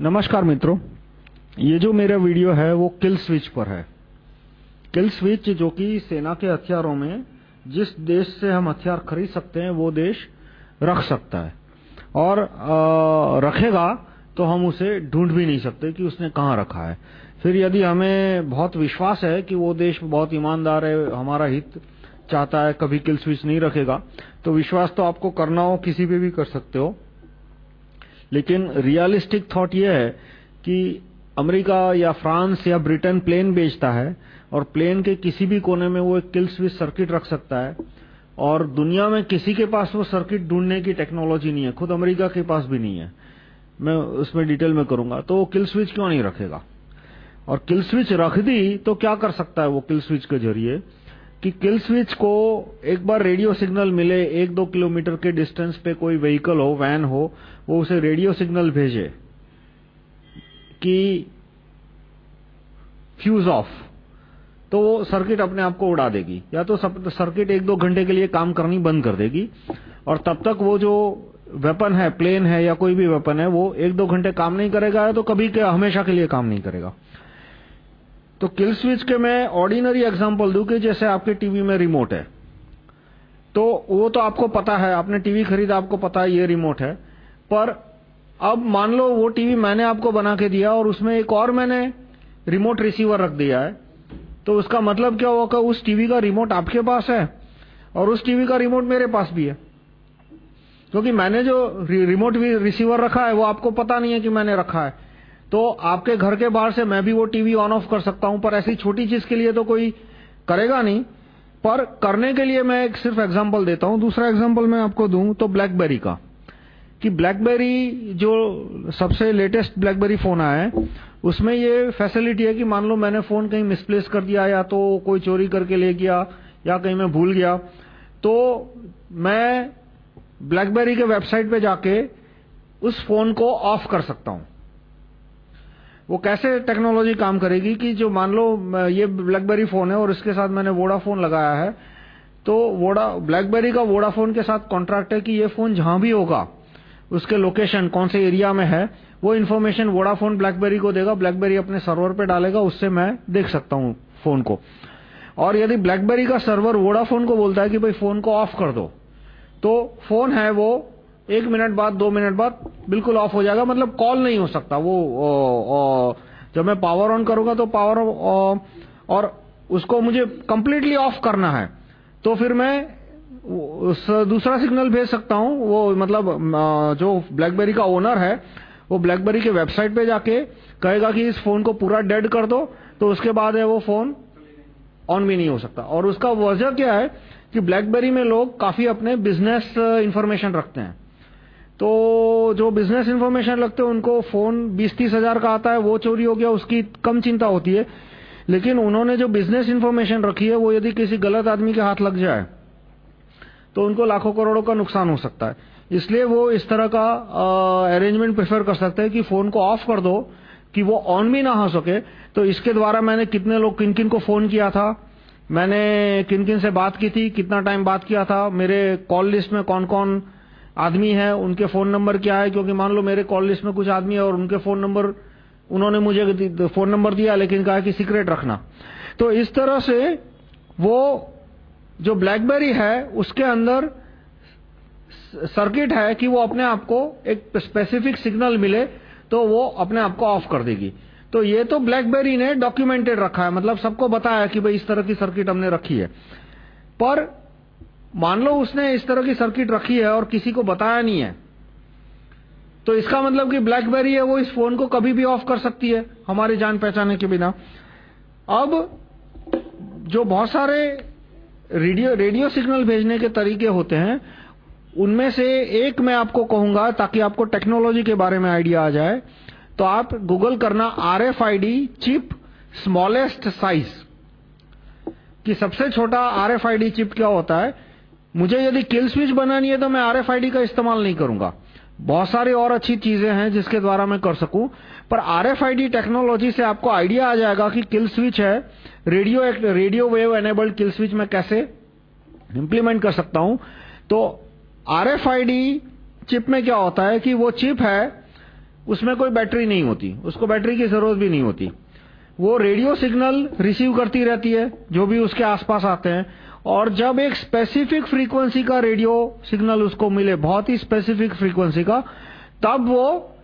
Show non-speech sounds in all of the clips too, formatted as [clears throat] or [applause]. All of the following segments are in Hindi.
नमस्कार मित्रों ये जो मेरा वीडियो है वो किल स्विच पर है। किल स्विच जो कि सेना के हथियारों में जिस देश से हम हथियार खरीद सकते हैं वो देश रख सकता है। और आ, रखेगा तो हम उसे ढूंढ भी नहीं सकते कि उसने कहाँ रखा है। फिर यदि हमें बहुत विश्वास है कि वो देश बहुत ईमानदार है हमारा हित चाहता है कभी किल स्विच नहीं रखेगा तो विश्वास तो आपको करना हो किसी पे भी कर सकते हो। लेकिन रियलिस्टिक थॉट यह है कि अमेरिका या फ्रांस या ब्रिटेन प्लेन बेचता है और प्लेन के किसी भी कोने में वो एक किल स्विच सर्किट रख सकता है और दुनिया में किसी के पास वो सर्किट ढूँढने की टेक्नोलॉजी नहीं है, खुद अमेरिका के पास भी नहीं है। मैं उसमें डिटेल में करूँगा। तो वो किल स्विच क्यों नहीं रखेगा? और किल स्विच रख दी तो क्या कर सकता है वो किल स्विच के ज़रिए? कि किल स्विच को एक बार रेडियो सिग्नल मिले, एक दो किलोमीटर के डिस्टेंस पे कोई व्हीकल हो वैन हो, वो उसे रेडियो सिग्नल भेजे कि फ्यूज ऑफ़ तो वो सर्किट अपने आप को उड़ा देगी। या तो सर्किट एक दो घंटे के लिए काम करनी बंद कर देगी, और तब तक वो जो वेपन है प्लेन है या कोई भी वेपन है, वो एक दो घंटे काम नहीं करेगा तो कभी के, हमेशा के लिए काम नहीं करेगा। तो किल स्विच के मैं ऑर्डिनरी एग्जांपल दूँ कि जैसे आपके टीवी में रिमोट है। तो वो तो आपको पता है, आपने टीवी खरीदा, आपको पता है ये रिमोट है। पर अब मान लो वो टीवी मैंने आपको बना के दिया और उसमें एक और मैंने रिमोट रिसीवर रख दिया है। तो उसका मतलब क्या होगा उस टीवी का रिमोट आपके पास है और उस टीवी का रिमोट मेरे पास भी है। क्योंकि मैंने जो रिमोट रिसीवर रखा है, वो आपको पता नहीं है कि मैंने रखा है। तो आपके घर के बाहर से मैं भी वो टीवी ऑन ऑफ़ कर सकता हूँ, पर ऐसी छोटी चीज़ के लिए तो कोई करेगा नहीं। पर करने के लिए मैं एक सिर्फ़ एग्जांपल देता हूँ। दूसरा एग्जांपल मैं आपको दूँ तो ब्लैकबेरी का। कि ब्लैकबेरी जो सबसे लेटेस्ट ब्लैकबेरी फ़ोन आया है, उसमें ये फैसिलिटी है कि मान लो मैंने फ़ोन कहीं मिसप्लेस कर दिया या तो कोई चोरी करके ले गया या कहीं मैं भूल गया तो मैं ब्लैकबेरी के वेबसाइट पे जाके उस फ़ोन को ऑफ़ कर सकता हूँ। वो कैसे टेक्नोलॉजी काम करेगी कि जो मान लो ये ब्लैकबेरी फ़ोन है और इसके साथ मैंने वोडाफोन लगाया है तो वोडा ब्लैकबेरी का वोडाफोन के साथ कॉन्ट्रैक्ट है कि ये फ़ोन जहाँ भी होगा, उसके लोकेशन कौन से एरिया में है, वो इन्फॉर्मेशन वोडाफोन ब्लैकबेरी को देगा ब्लैकबेरी अपने सर्वर पे डालेगा, उससे मैं देख सकता हूँ फ़ोन को। और यदि ब्लैकबेरी का सर्वर वोडाफोन को बोलता है कि भाई फ़ोन को ऑफ़ कर दो तो फ़ोन है वो एक मिनट बाद दो मिनट बाद बिल्कुल ऑफ़ हो जाएगा। मतलब कॉल नहीं हो सकता। वो ओ, ओ, जब मैं पावर ऑन करूँगा तो पावर ओ, और उसको मुझे कंप्लीटली ऑफ़ करना है। तो फिर मैं दूसरा सिग्नल भेज सकता हूँ। वो मतलब जो ब्लैकबेरी का ओनर है वो ब्लैकबेरी के वेबसाइट पे जाके कहेगा कि इस फ़ोन को पूरा डेड कर दो। तो उसके बाद है वो फ़ोन ऑन भी नहीं हो सकता। और उसका वजह क्या है कि ब्लैकबेरी में लोग काफ़ी अपने बिज़नेस इंफॉर्मेशन रखते हैं। तो जो बिज़नेस इंफॉर्मेशन लगते हैं, उनको फ़ोन 20-30 हज़ार का आता है, वो चोरी हो गया, उसकी कम चिंता होती है। लेकिन उन्होंने जो बिज़नेस इंफॉर्मेशन रखी है, वो यदि किसी गलत आदमी के हाथ लग जाए तो उनको लाखों करोड़ों का नुकसान हो सकता है। इसलिए वो इस तरह का अरेंजमेंट प्रेफर कर सकते हैं कि फ़ोन को ऑफ़ कर दो, कि वो ऑन भी ना हो सके। तो इसके द्वारा मैंने कितने लोग किन किन को फ़ोन किया था, मैंने किन किन से बात की थी, कितना टाइम बात किया था, मेरे कॉल लिस्ट में कौन कौन आदमी है, उनके फ़ोन नंबर क्या है? क्योंकि मान लो मेरे कॉल लिस्ट में कुछ आदमी है और उनके फ़ोन नंबर उन्होंने मुझे फ़ोन नंबर दिया, लेकिन कहा कि सीक्रेट रखना। तो इस तरह से वो जो ब्लैकबेरी है, उसके अंदर सर्किट है कि वो अपने आप को एक स्पेसिफिक सिग्नल मिले तो वो अपने आप को ऑफ़ कर देगी। तो ये तो ब्लैकबेरी ने डॉक्यूमेंटेड रखा है मतलब सबको बताया कि भाई इस तरह की सर्किट हमने रखी है। पर मान लो उसने इस तरह की सर्किट रखी है और किसी को बताया नहीं है। तो इसका मतलब कि ब्लैकबेरी है, वो इस फ़ोन को कभी भी ऑफ़ कर सकती है, हमारी जान पहचाने के बिना। अब जो बहुत सारे रेडियो रेडियो सिग्नल भेजने के तरीके होते हैं, उनमें से एक मैं आपको कहूँगा, ताकि आपको टेक्नोलॉजी के बारे में आइडिया आ जाए तो आप गूगल करना R RFID chip smallest size कि सबसे छोटा आरएफआईडी चिप क्या होता है? मुझे यदि किल स्विच बनानी है तो मैं आरएफआईडी का इस्तेमाल नहीं करूँगा। बहुत सारी और अच्छी चीज़ें हैं जिसके द्वारा मैं कर सकूँ, पर आरएफआईडी टेक्नोलॉजी से आपको आइडिया आ जाएगा कि किल स्विच है। Radio radio wave enabled kill switch मैं कैसे इंप्लीमेंट कर सकता हूँ? तो आरएफआईडी चिप में क्या होता है कि वो चिप है, उसमें कोई बैटरी नहीं होती, उसको बैटरी की ज़रूरत भी नहीं होती। वो रेडियो सिग्नल रिसीव करती रहती है, जो भी उसके आसपास आते हैं। और जब एक स्पेसिफिक फ्रीक्वेंसी का रेडियो सिग्नल उसको मिले, बहुत ही स्पेसिफिक फ्रीक्वेंसी का, तब वो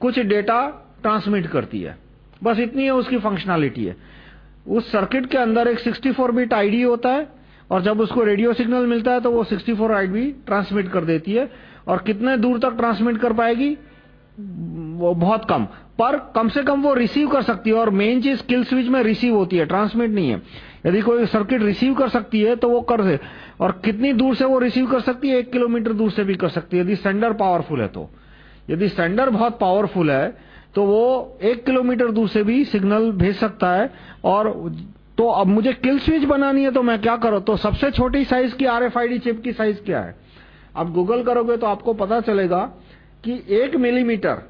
कुछ डेटा ट्रांसमिट करती है। बस इतनी है, उसकी फंक्शनैलिटी है। उस सर्किट के अंदर एक 64 बिट आईडी होता है, और जब उसको रेडियो सिग्नल मिलता है तो वो 64 आईडी ट्रांसमिट कर देती है, और कितने दूर तक ट्रांसमिट कर पाएगी? वो बहुत कम। पर कम से कम वो रिसीव कर सकती है, और मेन चीज़ किल स्विच में रिसीव होती है ट्रांसमिट नहीं है। यदि कोई सर्किट रिसीव कर सकती है तो वो कर दे। और कितनी दूर से वो रिसीव कर सकती है? एक किलोमीटर दूर से भी कर सकती है। यदि सेंडर पावरफुल है तो। यदि सेंडर बहुत पावरफुल है तो वो एक किलोमीटर दूर से भी सिग्नल भेज सकता है। और तो अब मुझे किल स्विच बनानी है तो मैं क्या करूँ? तो सबसे छोटी साइज़ की आरएफआईडी चिप की साइज़ क्या है? अब गूगल करोगे तो आपको पता चलेगा कि एक मिलीमीटर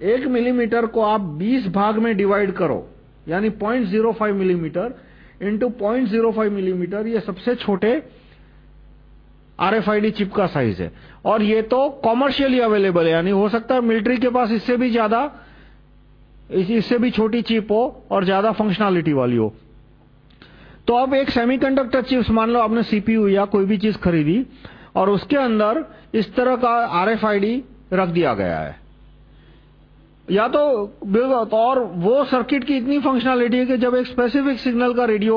एक मिलीमीटर को आप 20 भाग में डिवाइड करो। यानी 0.05 मिलीमीटर इंटू 0.05 मिलीमीटर, ये सबसे छोटे आरएफआईडी चिप का साइज़ है। और ये तो कॉमर्शियली अवेलेबल है, यानी हो सकता है मिलिट्री के पास इससे भी ज़्यादा इससे भी छोटी चिप हो और ज़्यादा फंक्शनैलिटी वाली हो। तो अब एक सेमीकंडक्टर चिप्स मान लो आपने सीपीयू या कोई भी चीज़ खरीदी और उसके अंदर इस तरह का आरएफआईडी रख दिया गया है। या तो और वो सर्किट की इतनी फंक्शनैलिटी है कि जब एक स्पेसिफिक सिग्नल का रेडियो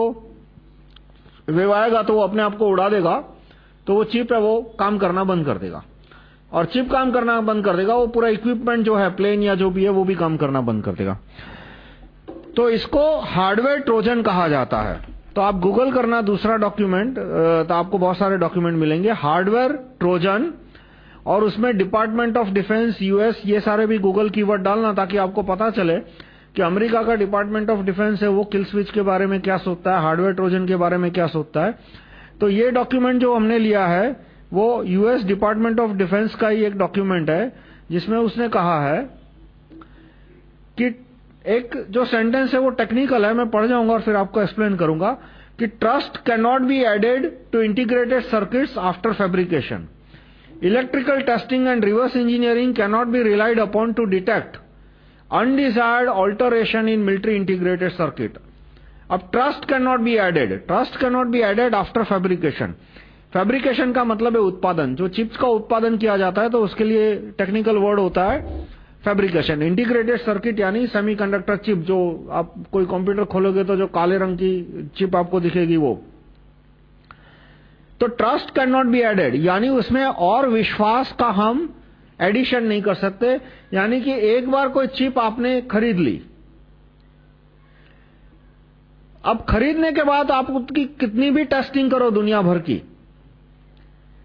वेव आएगा तो वो अपने आप को उड़ा देगा तो वो चिप है, वो काम करना बंद कर देगा। और चिप काम करना बंद कर देगा, वो पूरा इक्विपमेंट जो है प्लेन या जो भी है, वो भी काम करना बंद कर देगा। तो इसको हार्डवेयर ट्रोजन कहा जाता है। तो आप गूगल करना दूसरा डॉक्यूमेंट तो आपको बहुत सारे डॉक्यूमेंट मिलेंगे। हार्डवेयर ट्रोजन और उसमें डिपार्टमेंट ऑफ़ डिफेंस यूएस ये सारे भी गूगल कीवर्ड डालना ताकि आपको पता चले कि अमेरिका का डिपार्टमेंट ऑफ़ डिफेंस है, वो किल स्विच के बारे में क्या सोचता है, हार्डवेयर ट्रोजन के बारे में क्या सोचता है। तो ये डॉक्यूमेंट जो हमने लिया है, वो यूएस डिपार्टमेंट ऑफ़ डिफेंस का ही एक डॉक्यूमेंट है, जिसमें उसने कहा है कि एक जो सेंटेंस है, वो टेक्निकल है, मैं पढ़ जाऊँगा और फिर आपको एक्सप्लेन करूँगा कि trust can not be added to integrated circuits after fabrication Electrical testing and reverse engineering cannot be relied upon to detect undesired alteration in military integrated circuit. अब trust cannot be added. Trust cannot be added after fabrication. Fabrication का मतलब है उत्पादन जो चिप्स का उत्पादन किया जाता है तो उसके लिए टेक्निकल वर्ड होता है फैब्रिकेशन इंटीग्रेटेड सर्किट यानी सेमीकंडक्टर चिप जो आप कोई कंप्यूटर खोलोगे तो जो काले रंग की चिप आपको दिखेगी वो तो कैन नॉट बी एडेड यानी उसमें और विश्वास का हम एडिशन नहीं कर सकते। यानी कि एक बार कोई चिप आपने खरीद ली। अब खरीदने के बाद आप उसकी कितनी भी टेस्टिंग करो दुनिया भर की।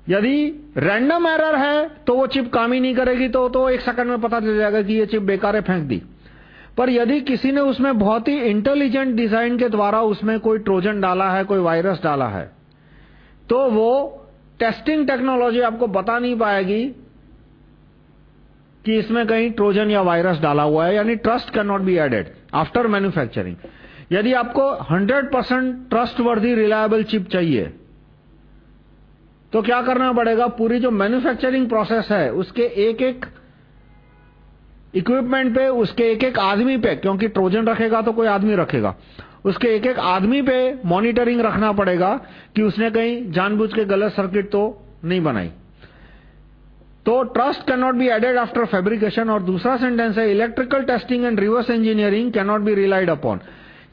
यदि रैंडम एरर है तो वो चिप काम ही नहीं करेगी तो तो एक सेकंड में पता चल जाएगा कि ये चिप बेकार है, फेंक दी। पर यदि किसी ने उसमें बहुत ही इंटेलिजेंट डिज़ाइन के द्वारा उसमें कोई ट्रोजन डाला है, कोई वायरस डाला है तो वो टेस्टिंग टेक्नोलॉजी आपको बता नहीं पाएगी कि इसमें कहीं ट्रोजन या वायरस डाला हुआ है, यानी trust can not be added after manufacturing यदि आपको 100% ट्रस्ट वर्दी रिलायबल चिप चाहिए तो क्या करना पड़ेगा? पूरी जो मैन्युफैक्चरिंग प्रोसेस है, उसके एक एक इक्विपमेंट पे, उसके एक एक आदमी पे, क्योंकि ट्रोजन रखेगा तो कोई आदमी रखेगा। उसके एक एक आदमी पे मॉनिटरिंग रखना पड़ेगा कि उसने कहीं जानबूझ के गलत सर्किट तो नहीं बनाई। तो trust can not be added after fabrication और दूसरा सेंटेंस है electrical testing and reverse engineering can not be relied upon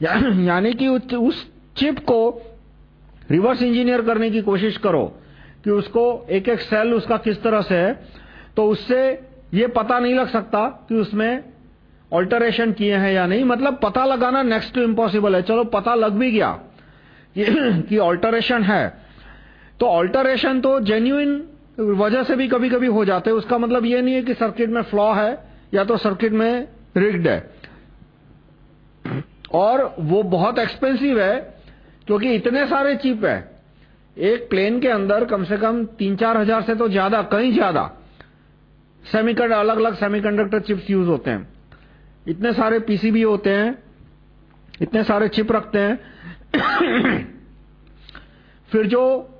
यानी कि उस चिप को रिवर्स इंजीनियर करने की कोशिश करो कि उसको एक एक सेल उसका किस तरह से है तो उससे ये पता नहीं लग सकता कि उसमें ऑल्टरेशन किए हैं या नहीं? मतलब पता लगाना नेक्स्ट टू इम्पॉसिबल है। चलो, पता लग भी गया कि [clears throat] ऑल्टरेशन है। तो ऑल्टरेशन तो जेन्यून वजह से भी कभी कभी हो जाते हैं। उसका मतलब ये नहीं है कि सर्किट में फ्लॉ है, या तो सर्किट में रिग्ड है। और वो बहुत एक्सपेंसिव है, क्योंकि इतने सारे चिप है। एक प्लेन के अंदर कम से कम तीन चार हज़ार से तो ज़्यादा, कहीं ज़्यादा। सेमीकंडक्टर अलग अलग सेमीकंडक्टर चिप्स यूज़ होते हैं। इतने सारे पीसीबी होते हैं, इतने सारे चिप रखते हैं। [coughs] फिर जो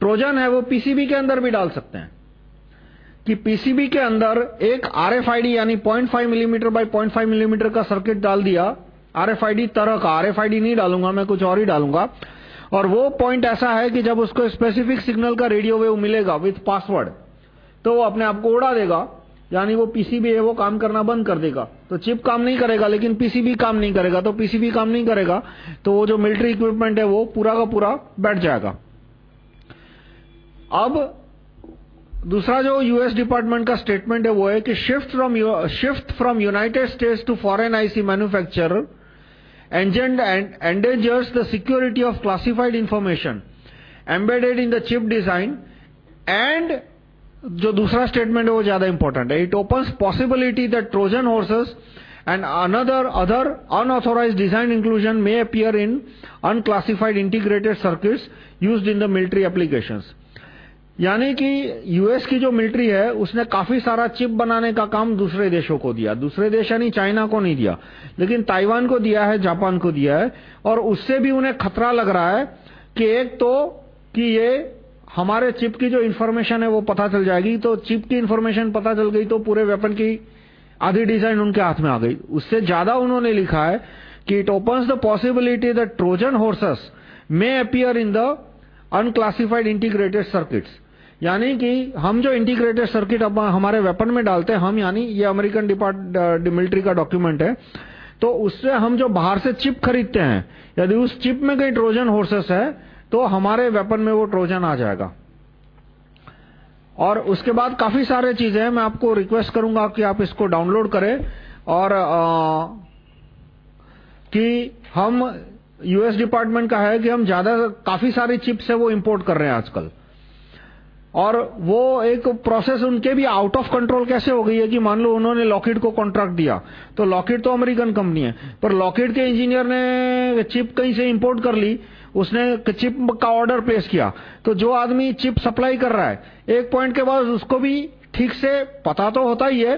ट्रोजन है, वो पीसीबी के अंदर भी डाल सकते हैं। कि पीसीबी के अंदर एक आरएफआईडी यानी 0.5 मिलीमीटर बाय 0.5 मिलीमीटर का सर्किट डाल दिया। आरएफआईडी तरह का आरएफआईडी नहीं डालूँगा, मैं कुछ और ही डालूँगा। और वो पॉइंट ऐसा है कि जब उसको स्पेसिफिक सिग्नल का रेडियो वेव मिलेगा विथ पासवर्ड तो वो अपने आप को उड़ा देगा। यानी वो पीसीबी है, वो काम करना बंद कर देगा। तो चिप काम नहीं करेगा, लेकिन पीसीबी काम नहीं करेगा। तो पीसीबी काम नहीं करेगा तो वो जो मिलिट्री इक्विपमेंट है, वो पूरा का पूरा बैठ जाएगा। अब दूसरा जो यूएस डिपार्टमेंट का स्टेटमेंट है, वो है कि shift from shift from United States to foreign IC manufacturer endangers the security of classified information embedded in the chip design and जो दूसरा स्टेटमेंट है, वो ज़्यादा इंपॉर्टेंट है. It opens possibility that Trojan horses and another other unauthorized design inclusion may appear in unclassified integrated circuits used in the military applications. यानी कि यूएस की जो मिलिट्री है, उसने काफ़ी सारा चिप बनाने का काम दूसरे देशों को दिया. दूसरे देश यानी चाइना को नहीं दिया. लेकिन ताइवान को दिया है जापान को दिया है, और उससे भी उन्हें खतरा लग रहा है कि एक तो कि ये हमारे चिप की जो इंफॉर्मेशन है वो पता चल जाएगी। तो चिप की इंफॉर्मेशन पता चल गई तो पूरे वेपन की आधी डिज़ाइन उनके हाथ में आ गई। उससे ज़्यादा उन्होंने लिखा है कि it opens the possibility the Trojan horses may appear in the unclassified integrated circuits यानी कि हम जो इंटीग्रेटेड सर्किट हमारे वेपन में डालते हैं, हम यानी ये अमेरिकन मिलिट्री का डॉक्यूमेंट है। तो उससे हम जो बाहर से चिप खरीदते हैं, यदि उस चिप में कहीं ट्रोजन हॉर्सेस है तो हमारे वेपन में वो ट्रोजन आ जाएगा। और उसके बाद काफ़ी सारे चीज़ें हैं मैं आपको रिक्वेस्ट करूँगा कि आप इसको डाउनलोड करें और आ, कि हम यूएस डिपार्टमेंट का है कि हम ज़्यादा काफ़ी सारी चिप्स है वो इंपोर्ट कर रहे हैं आजकल। और वो एक प्रोसेस उनके भी आउट ऑफ़ कंट्रोल कैसे हो गई है कि मान लो उन्होंने लॉकेट को कॉन्ट्रैक्ट दिया तो लॉकेट तो अमेरिकन कंपनी है पर लॉकेट के इंजीनियर ने चिप कहीं से इंपोर्ट कर ली उसने चिप का ऑर्डर प्लेस किया। तो जो आदमी चिप सप्लाई कर रहा है, एक पॉइंट के बाद उसको भी ठीक से पता तो होता ही है,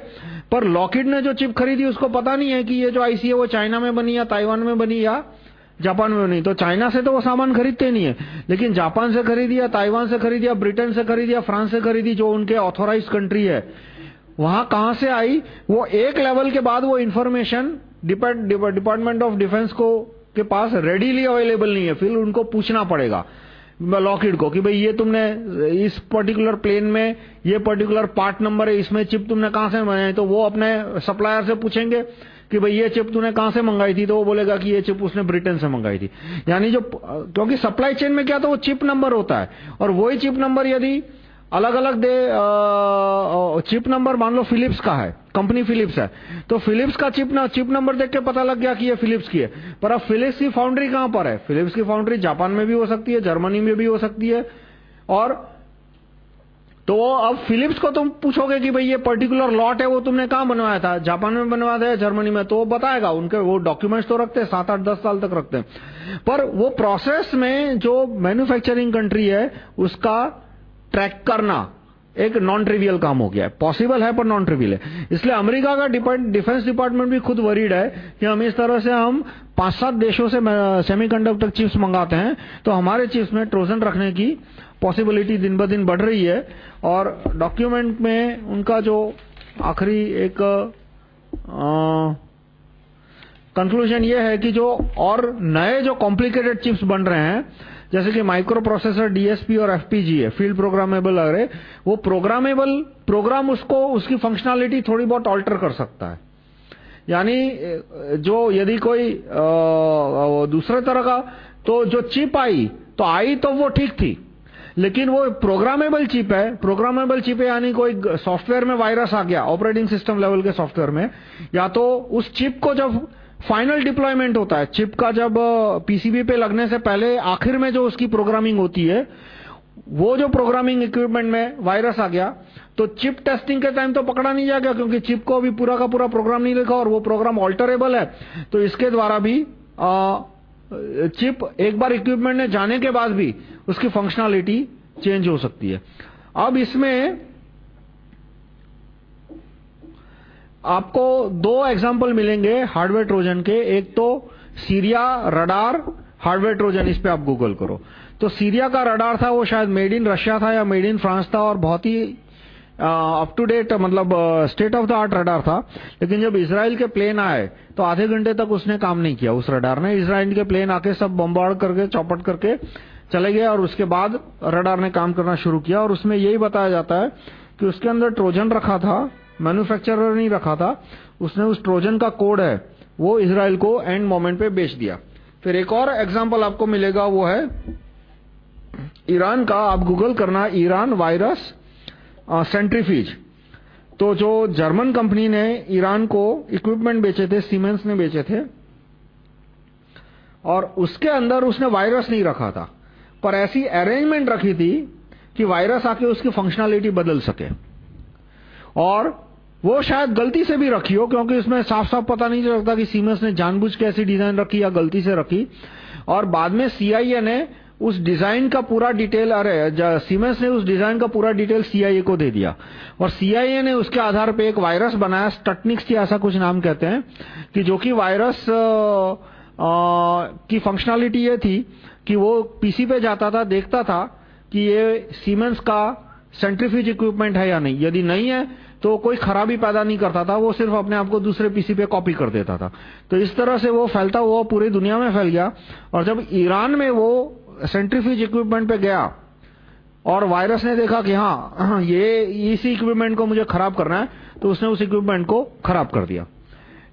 पर लॉकेट ने जो चिप खरीदी, उसको पता नहीं है कि ये जो आईसी है वो चाइना में बनी या ताइवान में बनी या जापान में नहीं तो चाइना से तो वो सामान खरीदते नहीं है। लेकिन जापान से खरीदिया ताइवान से खरीदिया ब्रिटेन से खरीदिया फ्रांस से खरीदी, जो उनके ऑथोराइज कंट्री है, वहाँ कहाँ से आई? वो एक लेवल के बाद वो इंफॉर्मेशन डिपार्टमेंट ऑफ़ डिफेंस को के पास रेडीली अवेलेबल नहीं है, फिर उनको पूछना पड़ेगा लॉकेड को कि भाई ये तुमने इस पर्टिकुलर प्लेन में, ये पर्टिकुलर पार्ट नंबर है, इसमें चिप तुमने कहाँ से बनाई? तो वो अपने सप्लायर से पूछेंगे कि भाई ये चिप तूने कहाँ से मंगाई थी? तो वो बोलेगा कि ये चिप उसने ब्रिटेन से मंगाई थी। यानी जो, क्योंकि सप्लाई चेन में क्या तो वो चिप नंबर होता है। और वही चिप नंबर यदि अलग अलग दे चिप नंबर मान लो फिलिप्स का है कंपनी फिलिप्स है। तो फिलिप्स का चिप ना, चिप नंबर देख के पता लग गया कि ये फिलिप्स की है। पर अब फिलिप्स की फाउंड्री कहाँ पर है? फिलिप्स की फाउंड्री जापान में भी हो सकती है, जर्मनी में भी हो सकती है। और तो अब फिलिप्स को तुम पूछोगे कि भाई ये पर्टिकुलर लॉट है, वो तुमने कहाँ बनवाया था? जापान में बनवाया था जर्मनी में? तो वो बताएगा, उनके वो डॉक्यूमेंट्स तो रखते हैं, सात आठ दस साल तक रखते हैं। पर वो प्रोसेस में जो मैन्युफैक्चरिंग कंट्री है, उसका ट्रैक करना एक नॉन ट्रिवियल काम हो गया है। पॉसिबल है पर नॉन ट्रिवियल है। इसलिए अमेरिका का डिफेंस डिपार्टमेंट भी खुद वरीड है कि हम इस तरह से हम पाँच सात देशों से सेमीकंडक्टर चिप्स मंगाते हैं तो हमारे चिप्स में ट्रोजन रखने की पॉसिबिलिटी दिन ब दिन बढ़ रही है और डॉक्यूमेंट में उनका जो आखिरी एक कंक्लूजन ये है कि जो और नए जो कॉम्प्लिकेटेड चिप्स बन रहे हैं जैसे कि माइक्रो प्रोसेसर डीएसपी और एफपीजी है फ़ील्ड प्रोग्रामेबल अरे, वो प्रोग्रामेबल प्रोग्राम उसको, उसकी फंक्शनैलिटी थोड़ी बहुत ऑल्टर कर सकता है। यानी जो यदि कोई दूसरे तरह का तो जो चिप आई तो आई तो वो ठीक थी। लेकिन वो प्रोग्रामेबल चिप है प्रोग्रामेबल चिप है, यानी कोई सॉफ्टवेयर में वायरस आ गया ऑपरेटिंग सिस्टम लेवल के सॉफ्टवेयर में, या तो उस चिप को जब फाइनल डिप्लॉयमेंट होता है। चिप का जब पीसीबी पे लगने से पहले आखिर में जो उसकी प्रोग्रामिंग होती है वो जो प्रोग्रामिंग इक्विपमेंट में वायरस आ गया तो चिप टेस्टिंग के टाइम तो पकड़ा नहीं जाएगा क्योंकि चिप को अभी पूरा का पूरा प्रोग्राम नहीं लिखा और वो प्रोग्राम ऑल्टरेबल है। तो इसके द्वारा भी आ, चिप एक बार इक्विपमेंट में जाने के बाद भी उसकी फंक्शनैलिटी चेंज हो सकती है। अब इसमें आपको दो एग्ज़ाम्पल मिलेंगे हार्डवेयर ट्रोजन के। एक तो सीरिया रडार, हार्डवेयर ट्रोजन, इस पे आप गूगल करो। तो सीरिया का रडार था, वो शायद मेड इन रशिया था या मेड इन फ्रांस था और बहुत ही अप टू डेट मतलब state of the art radar था। लेकिन जब इसराइल के प्लेन आए तो आधे घंटे तक उसने काम नहीं किया उस रडार ने। इसराइल के प्लेन आके सब बम्बार्ड करके, चौपट करके चले गए और उसके बाद रडार ने काम करना शुरू किया। और उसमें यही बताया जाता है कि उसके अंदर ट्रोजन रखा था मैन्युफैक्चरर नहीं रखा था। उसने उस ट्रोजन का कोड है, वो इसराइल को एंड मोमेंट पे बेच दिया। फिर एक और एग्जांपल आपको मिलेगा, वो है ईरान का। आप गूगल करना, ईरान वायरस सेंट्रीफीज तो जो जर्मन कंपनी ने ईरान को इक्विपमेंट बेचे थे, सीमेंस ने बेचे थे, और उसके अंदर उसने वायरस नहीं रखा था। पर ऐसी अरेंजमेंट रखी थी कि वायरस आके उसकी फंक्शनैलिटी बदल सके। और वो शायद गलती से भी रखी हो, क्योंकि उसमें साफ़ साफ़ पता नहीं चलता कि सीमेंस ने जानबूझ के ऐसी डिज़ाइन रखी या गलती से रखी। और बाद में सीआईए ने उस डिज़ाइन का पूरा डिटेल अरे सीमेंस ने उस डिज़ाइन का पूरा डिटेल सीआईए को दे दिया। और सीआईए ने उसके आधार पे एक वायरस बनाया स्टटनिक्स की ऐसा कुछ नाम कहते हैं, कि जो कि वायरस की फंक्शनैलिटी ये थी कि वो पीसी पे जाता था, देखता था कि ये सीमेंस का सेंट्रीफ्यूज इक्विपमेंट है या नहीं। यदि नहीं है तो कोई खराबी पैदा नहीं करता था, वो सिर्फ़ अपने आप को दूसरे पीसी पे कॉपी कर देता था। तो इस तरह से वो फैलता हुआ पूरी दुनिया में फैल गया। और जब ईरान में वो सेंट्रीफ्यूज इक्विपमेंट पे गया, और वायरस ने देखा कि हाँ ये, इसी इक्विपमेंट को मुझे खराब करना है तो उसने उस इक्विपमेंट को खराब कर दिया।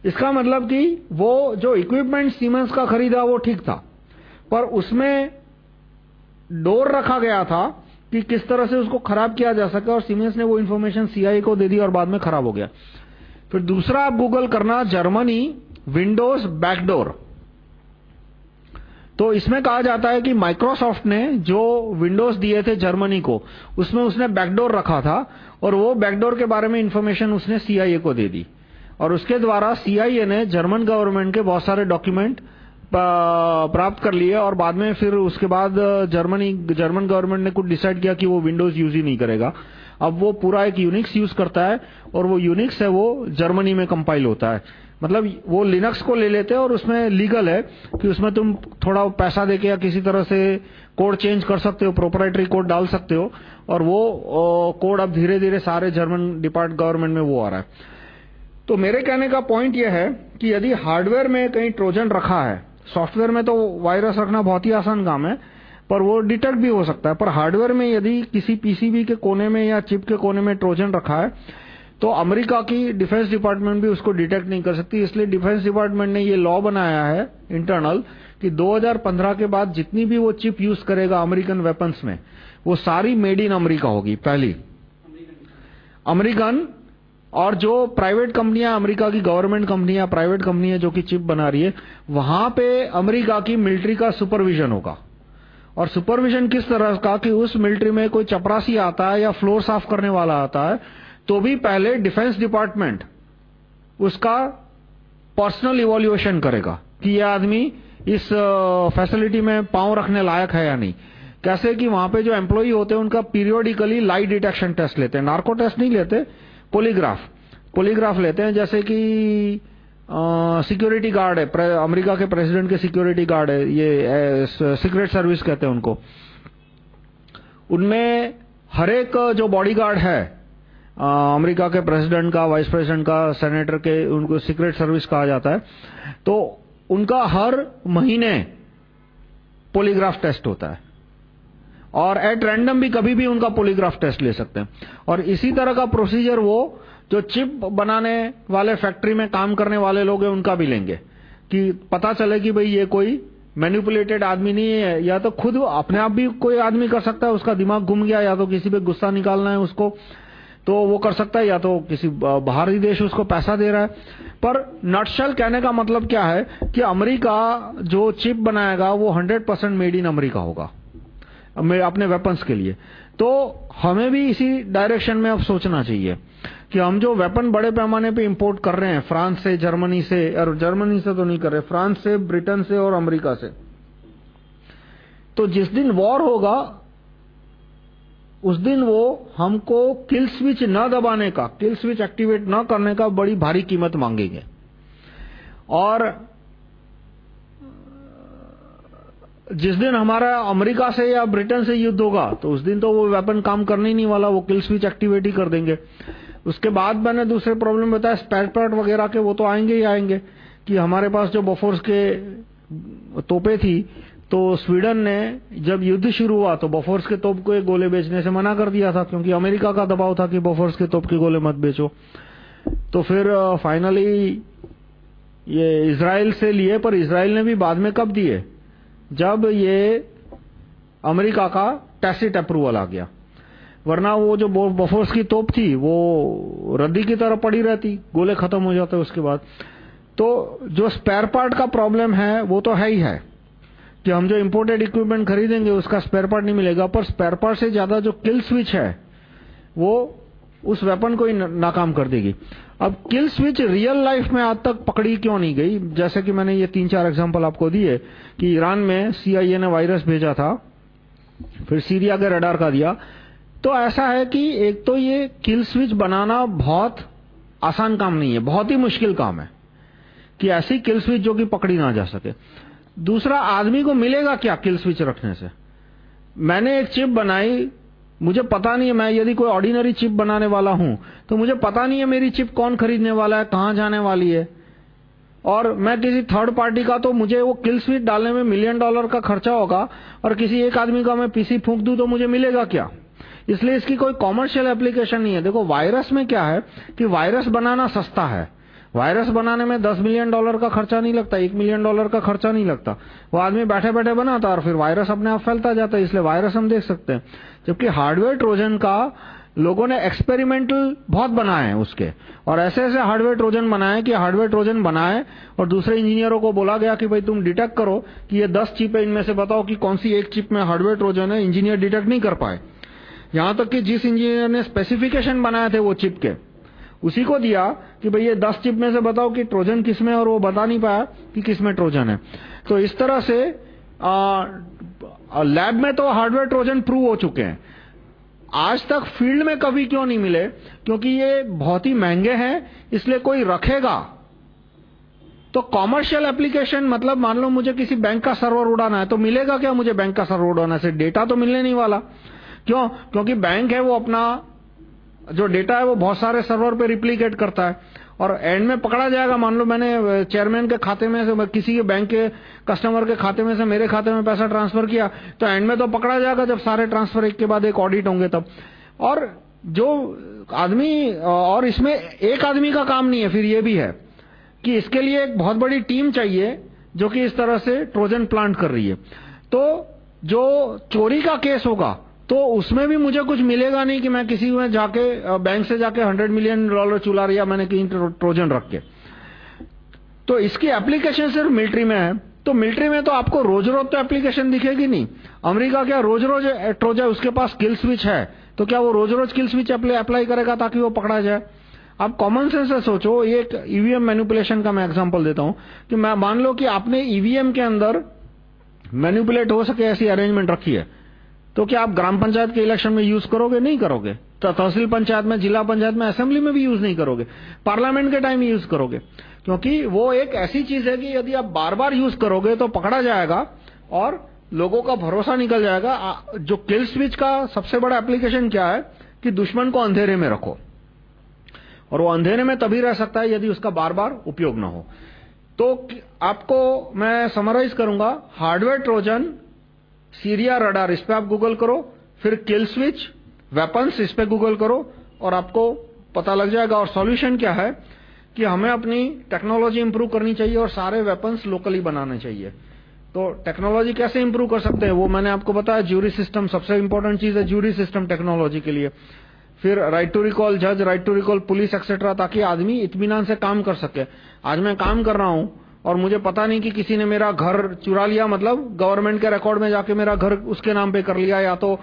इसका मतलब कि वो जो इक्विपमेंट सीमेंस का खरीदा, वो ठीक था। पर उसमें डोर रखा गया था कि किस तरह से उसको खराब किया जा सके और सीमेंस ने वो इन्फॉर्मेशन सीआई को दे दी और बाद में खराब हो गया। फिर दूसरा आप गूगल करना जर्मनी विंडोज़ बैकडोर तो इसमें कहा जाता है कि माइक्रोसॉफ्ट ने जो विंडोज़ दिए थे जर्मनी को, उसमें उसने बैकडोर रखा था और वो बैकडोर के बारे में इन्फॉर्मेशन उसने सीआईए को दे दी। और उसके द्वारा सीआईए ने जर्मन गवर्नमेंट के बहुत सारे डॉक्यूमेंट प्राप्त कर लिए और बाद में फिर उसके बाद जर्मनी जर्मन गवर्नमेंट ने कुछ डिसाइड किया कि वो विंडोज़ यूज़ ही नहीं करेगा। अब वो पूरा एक यूनिक्स यूज़ करता है और वो यूनिक्स है, वो जर्मनी में कंपाइल होता है। मतलब वो लिनक्स को ले लेते हैं और उसमें लीगल है कि उसमें तुम थोड़ा पैसा देके या किसी तरह से कोड चेंज कर सकते हो प्रोपराइटरी कोड डाल सकते हो और वो कोड अब धीरे धीरे सारे जर्मन डिपार्ट गवर्नमेंट में वो आ रहा है। तो मेरे कहने का पॉइंट यह है कि यदि हार्डवेयर में कहीं ट्रोजन रखा है सॉफ्टवेयर में तो वायरस रखना बहुत ही आसान काम है, पर वो डिटेक्ट भी हो सकता है। पर हार्डवेयर में यदि किसी पीसीबी के कोने में या चिप के कोने में ट्रोजन रखा है तो अमेरिका की डिफेंस डिपार्टमेंट भी उसको डिटेक्ट नहीं कर सकती। इसलिए डिफेंस डिपार्टमेंट ने ये लॉ बनाया है इंटरनल कि 2015 के बाद जितनी भी वो चिप यूज़ करेगा अमेरिकन वेपन्स में, वो सारी मेड इन अमेरिका होगी, पहली। अमेरिकन। और जो प्राइवेट कंपनियाँ अमेरिका की गवर्नमेंट कंपनियाँ प्राइवेट कंपनियाँ जो कि चिप बना रही है, वहाँ पे अमेरिका की मिलिट्री का सुपरविजन होगा। और सुपरविजन किस तरह का कि उस मिलिट्री में कोई चपरासी आता है या फ्लोर साफ़ करने वाला आता है तो भी पहले डिफेंस डिपार्टमेंट उसका पर्सनल इवोल्यूशन करेगा कि यह आदमी इस फैसिलिटी में पाँव रखने लायक है या नहीं। कैसे कि वहाँ पे जो एम्प्लॉई होते हैं, उनका पीरियोडिकली लाई डिटेक्शन टेस्ट लेते हैं। नार्को टेस्ट नहीं लेते पोलीग्राफ पोलीग्राफ लेते हैं जैसे कि सिक्योरिटी गार्ड है अमेरिका के प्रेसिडेंट के सिक्योरिटी गार्ड है, ये सीक्रेट सर्विस कहते हैं उनको। उनमें हर एक जो बॉडीगार्ड है अमेरिका के प्रेसिडेंट का वाइस प्रेसिडेंट का सेनेटर के, उनको सीक्रेट सर्विस कहा जाता है। तो उनका हर महीने पोलीग्राफ टेस्ट होता है। और एट रैंडम भी कभी भी उनका पोलीग्राफ टेस्ट ले सकते हैं। और इसी तरह का प्रोसीजर वो, जो चिप बनाने वाले फैक्ट्री में काम करने वाले लोग हैं, उनका भी लेंगे। कि पता चले कि भाई ये कोई मैनिपुलेटेड आदमी नहीं है, या तो खुद अपने आप भी कोई आदमी कर सकता है, उसका दिमाग घूम गया, या तो किसी पे गुस्सा निकालना है उसको तो वो कर सकता है, या तो किसी बाहरी देश उसको पैसा दे रहा है। पर नटशल कहने का मतलब क्या है कि अमेरिका जो चिप बनाएगा, वो 100% मेड इन अमेरिका होगा। अपने वेपन्स के लिए। तो हमें भी इसी डायरेक्शन में अब सोचना चाहिए कि हम जो वेपन बड़े पैमाने पे इंपोर्ट कर रहे हैं फ्रांस से जर्मनी से, और जर्मनी से तो नहीं कर रहे फ्रांस से ब्रिटेन से और अमेरिका से। तो जिस दिन वॉर होगा, उस दिन वो हमको किल स्विच न दबाने का किल स्विच एक्टिवेट न करने का बड़ी भारी कीमत मांगेंगे। और जिस दिन हमारा अमेरिका से या ब्रिटेन से युद्ध होगा तो उस दिन तो वो वेपन काम करने ही नहीं वाला, वो किल स्विच एक्टिवेटी कर देंगे। उसके बाद मैंने दूसरे प्रॉब्लम बताया स्पेयर पार्ट वगैरह के, वो तो आएँगे ही आएँगे, कि हमारे पास जो बफोर्स के तोपे थी तो स्वीडन ने जब युद्ध शुरू हुआ तो बफोर्स के तोप को गोले बेचने से मना कर दिया था, क्योंकि अमेरिका का दबाव था कि बफोर्स के तोप के गोले मत बेचो। तो फिर फाइनली ये इसराइल से लिए, पर इसराइल ने भी बाद में कब दिए? जब ये अमेरिका का टैसिट अप्रूवल आ गया। वरना वो जो बफोर्स की तोप थी, वो रद्दी की तरह पड़ी रहती, गोले खत्म हो जाते उसके बाद। तो जो स्पेयर पार्ट का प्रॉब्लम है, वो तो है ही है। कि हम जो इंपोर्टेड इक्विपमेंट खरीदेंगे, उसका स्पेयर पार्ट नहीं मिलेगा, पर स्पेयर पार्ट से ज़्यादा जो किल स्विच है, वो उस वेपन को ही नाकाम कर देगी। अब किल स्विच रियल लाइफ में आज तक पकड़ी क्यों नहीं गई? जैसे कि मैंने ये तीन चार एग्जांपल आपको दिए कि ईरान में सीआईए ने वायरस भेजा था, फिर सीरिया के रडार का दिया। तो ऐसा है कि एक तो ये किल स्विच बनाना बहुत आसान काम नहीं है, बहुत ही मुश्किल काम है कि ऐसी किल स्विच जो कि पकड़ी ना जा सके। दूसरा, आदमी को मिलेगा क्या किल स्विच रखने से? मैंने एक चिप बनाई मुझे पता नहीं है, मैं यदि कोई ऑर्डिनरी चिप बनाने वाला हूँ तो मुझे पता नहीं है मेरी चिप कौन खरीदने वाला है, कहाँ जाने वाली है। और मैं किसी थर्ड पार्टी का तो मुझे वो किल स्विच डालने में मिलियन डॉलर का खर्चा होगा, और किसी एक आदमी का मैं पीसी फूंक दूँ तो मुझे मिलेगा क्या? इसलिए इसकी कोई कॉमर्शियल एप्लीकेशन नहीं है। देखो वायरस में क्या है कि वायरस बनाना सस्ता है। वायरस बनाने में 10 मिलियन डॉलर का खर्चा नहीं लगता, एक मिलियन डॉलर का खर्चा नहीं लगता। वो आदमी बैठे बैठे बनाता, और फिर वायरस अपने आप फैलता जाता है, इसलिए वायरस हम देख सकते हैं। जबकि हार्डवेयर ट्रोजन का लोगों ने एक्सपेरिमेंटल बहुत बनाए हैं उसके। और ऐसे ऐसे हार्डवेयर ट्रोजन बनाए कि हार्डवेयर ट्रोजन बनाए और दूसरे इंजीनियरों को बोला गया कि भाई तुम डिटेक्ट करो कि ये 10 चिप है, इनमें से बताओ कि कौन सी एक चिप में हार्डवेयर ट्रोजन है, इंजीनियर डिटेक्ट नहीं कर पाए। यहाँ तक कि जिस इंजीनियर ने स्पेसिफिकेशन बनाए थे वो चिप के, उसी को दिया कि भाई ये दस चिप में से बताओ कि ट्रोजन किसमें और वो बता नहीं पाया कि किसमें ट्रोजन है। तो इस तरह से लैब में तो हार्डवेयर ट्रोजन प्रूव हो चुके हैं। आज तक फ़ील्ड में कभी क्यों नहीं मिले? क्योंकि ये बहुत ही महँगे हैं, इसलिए कोई रखेगा। तो कॉमर्शियल एप्लीकेशन मतलब मान लो मुझे किसी बैंक का सर्वर उड़ाना है तो मिलेगा क्या मुझे बैंक का सर्वर उड़ाना से डेटा तो मिलने नहीं वाला। क्यों? क्योंकि बैंक है वो अपना, जो डेटा है वो बहुत सारे सर्वर पे रिप्लीकेट करता है। और एंड में पकड़ा जाएगा। मान लो मैंने चेयरमैन के खाते में से, किसी के बैंक के कस्टमर के खाते में से, मेरे खाते में पैसा ट्रांसफ़र किया तो एंड में तो पकड़ा जाएगा जब सारे ट्रांसफ़र एक के बाद एक ऑडिट होंगे तब। और जो आदमी और इसमें एक आदमी का काम नहीं है, फिर ये भी है कि इसके लिए एक बहुत बड़ी टीम चाहिए, जो कि इस तरह से ट्रोजन प्लांट कर रही है। तो जो चोरी का केस होगा तो उसमें भी मुझे कुछ मिलेगा नहीं कि मैं किसी में जाके बैंक से जाके 100 मिलियन डॉलर चुला रिया मैंने कहीं ट्रोजन रख के। तो इसकी एप्लीकेशन सिर्फ़ मिलिट्री में है। तो मिलिट्री में तो आपको रोज रोज तो एप्लीकेशन दिखेगी नहीं। अमेरिका क्या रोज रोज ट्रोजन, उसके पास किल स्विच है। तो क्या वो रोज रोज किल स्विच अप्लाई करेगा ताकि वो पकड़ा जाए? आप कॉमन सेंस से सोचो, ये एक ईवीएम मैनिपुलेशन का मैं एग्जांपल देता हूँ कि मैं मान लो कि आपने ईवीएम के अंदर मैनिपुलेट हो सके, ऐसी अरेंजमेंट रखी है। तो क्या आप ग्राम पंचायत के इलेक्शन में यूज़ करोगे? नहीं करोगे। तो तहसील पंचायत में, जिला पंचायत में असेंबली में भी यूज़ नहीं करोगे। पार्लियामेंट के टाइम यूज़ करोगे। क्योंकि वो एक ऐसी चीज़ है कि यदि आप बार बार यूज़ करोगे तो पकड़ा जाएगा और लोगों का भरोसा निकल जाएगा। जो किल स्विच का सबसे बड़ा एप्लीकेशन क्या है कि दुश्मन को अंधेरे में रखो। और वो अंधेरे में तभी रह सकता है यदि उसका बार बार उपयोग ना हो। तो आपको मैं समराइज करूँगा। हार्डवेयर ट्रोजन सीरिया रडार, इस पे आप गूगल करो, फिर किल स्विच वेपन्स इस पे गूगल करो, और आपको पता लग जाएगा, और सॉल्यूशन क्या है, कि हमें अपनी टेक्नोलॉजी इंप्रूव करनी चाहिए और सारे वेपन्स लोकली बनाने चाहिए। तो टेक्नोलॉजी कैसे इंप्रूव कर सकते हैं, वो मैंने आपको बताया ज्यूरी सिस्टम सबसे इंपॉर्टेंट चीज़ है ज्यूरी सिस्टम टेक्नोलॉजी के लिए। फिर राइट टू रिकॉल जज right to recall police etcetera ताकि आदमी इत्मीनान से काम कर सके। आज मैं काम कर रहा हूँ और मुझे पता नहीं कि किसी ने मेरा घर चुरा लिया मतलब गवर्नमेंट के रिकॉर्ड में जाके मेरा घर उसके नाम पे कर लिया या तो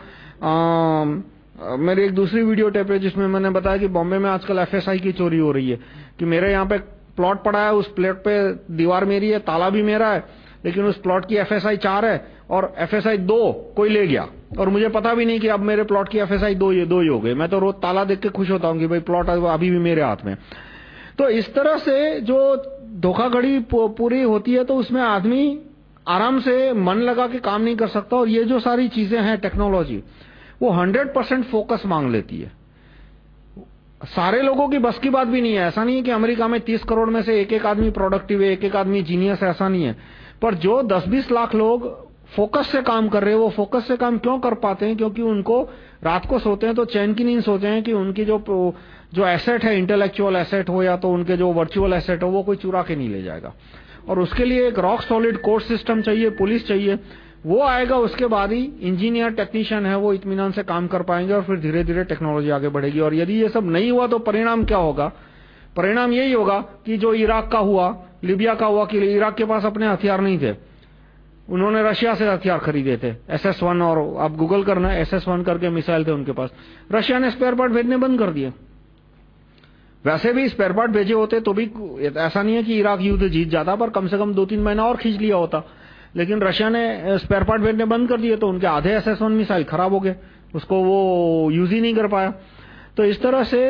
मेरी एक दूसरी वीडियो टेप है जिसमें मैंने बताया कि बॉम्बे में आजकल एफएसआई की चोरी हो रही है, कि मेरे यहाँ पे प्लॉट पड़ा है, उस प्लेट पे दीवार मेरी है, ताला भी मेरा है, लेकिन उस प्लॉट की एफएसआई चार है और एफएसआई दो कोई ले गया। और मुझे पता भी नहीं कि अब मेरे प्लॉट की एफएसआई दो, ये दो ही हो गए। मैं तो रोज ताला देख के खुश होता हूँ कि भाई प्लॉट अभी भी मेरे हाथ में तो इस तरह से जो धोखाधड़ी पूरी होती है तो उसमें आदमी आराम से मन लगा के काम नहीं कर सकता और ये जो सारी चीज़ें हैं टेक्नोलॉजी, वो 100% फोकस मांग लेती है। सारे लोगों की बस की बात भी नहीं है। ऐसा नहीं है कि अमेरिका में 30 करोड़ में से एक एक आदमी प्रोडक्टिव है एक एक आदमी जीनियस ऐसा नहीं है। पर जो 10-20 लाख लोग फोकस से काम कर रहे हैं, वो फोकस से काम क्यों कर पाते हैं? क्योंकि उनको रात को सोते हैं तो चैन की नींद सोते हैं कि उनकी जो जो एसेट है इंटेलेक्चुअल एसेट हो या तो उनके जो वर्चुअल एसेट हो, वो कोई चुरा के नहीं ले जाएगा। और उसके लिए एक रॉक सॉलिड कोर्ट सिस्टम चाहिए पुलिस चाहिए, वो आएगा, उसके बाद ही इंजीनियर टेक्नीशियन है, वो इतमान से काम कर पाएँगे और फिर धीरे धीरे टेक्नोलॉजी आगे बढ़ेगी। और यदि ये सब नहीं हुआ तो परिणाम क्या होगा? परिणाम यही होगा कि जो इराक का हुआ, लीबिया का हुआ कि इराक के पास अपने हथियार नहीं थे उन्होंने रशिया से हथियार खरीदे थे एस एस वन और आप गूगल करना एस एस वन करके मिसाइल थे उनके पास। रशिया ने स्पेयर पार्ट भेजने बंद कर दिए। वैसे भी स्पेयर पार्ट भेजे होते तो भी ऐसा नहीं है कि इराक युद्ध जीत जाता, पर कम से कम दो तीन महीना और खींच लिया होता। लेकिन रशिया ने स्पेयर पार्ट भेजने बंद कर दिए तो उनके आधे एस एस वन मिसाइल खराब हो गए। उसको वो यूज़ ही नहीं कर पाया। तो इस तरह से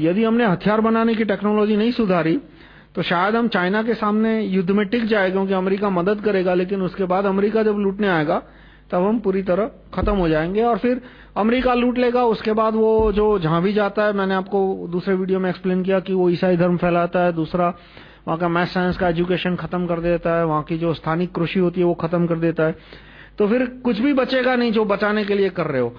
यदि हमने हथियार बनाने की टेक्नोलॉजी नहीं सुधारी तो शायद हम चाइना के सामने युद्ध में टिक जाए क्योंकि अमेरिका मदद करेगा, लेकिन उसके बाद अमेरिका जब लूटने आएगा, तब हम पूरी तरह खत्म हो जाएँगे। और फिर अमेरिका लूट लेगा, उसके बाद वो जो जहाँ भी जाता है, मैंने आपको दूसरे वीडियो में एक्सप्लेन किया कि वो ईसाई धर्म फैलाता है, दूसरा वहाँ का मैथ साइंस का एजुकेशन खत्म कर देता है, वहाँ की जो स्थानीय कृषि होती है, वो खत्म कर देता है। तो फिर कुछ भी बचेगा नहीं जो बचाने के लिए कर रहे हो।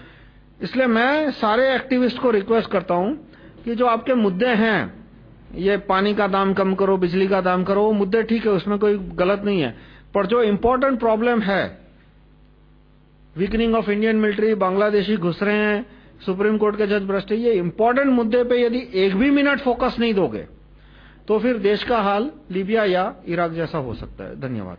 इसलिए मैं सारे एक्टिविस्ट को रिक्वेस्ट करता हूँ कि जो आपके मुद्दे हैं ये पानी का दाम कम करो, बिजली का दाम करो, वो मुद्दे ठीक है, उसमें कोई गलत नहीं है। पर जो इम्पोर्टेंट प्रॉब्लम है weakening of Indian military Bangladeshi घुस रहे हैं, सुप्रीम कोर्ट के जज भ्रष्ट ये इम्पोर्टेंट मुद्दे पे यदि एक भी मिनट फोकस नहीं दोगे तो फिर देश का हाल लीबिया या इराक जैसा हो सकता है। धन्यवाद।